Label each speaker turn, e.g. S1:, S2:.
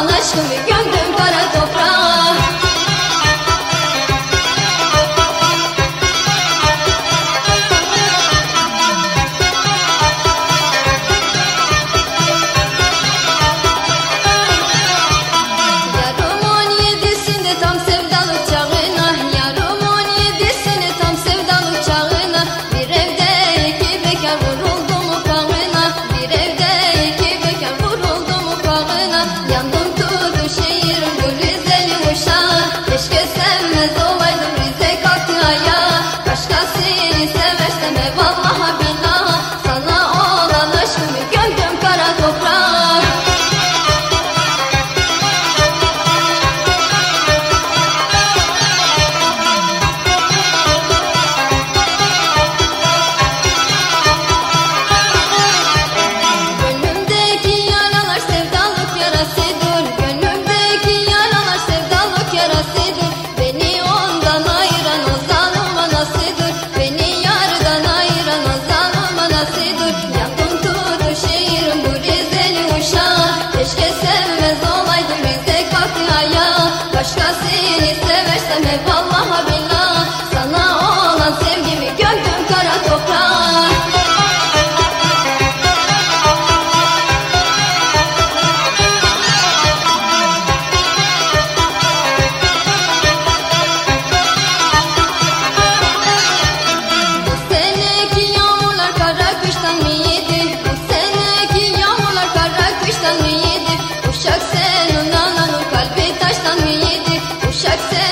S1: anlaşılıyor Başka seni seversem hep Allah'a protected.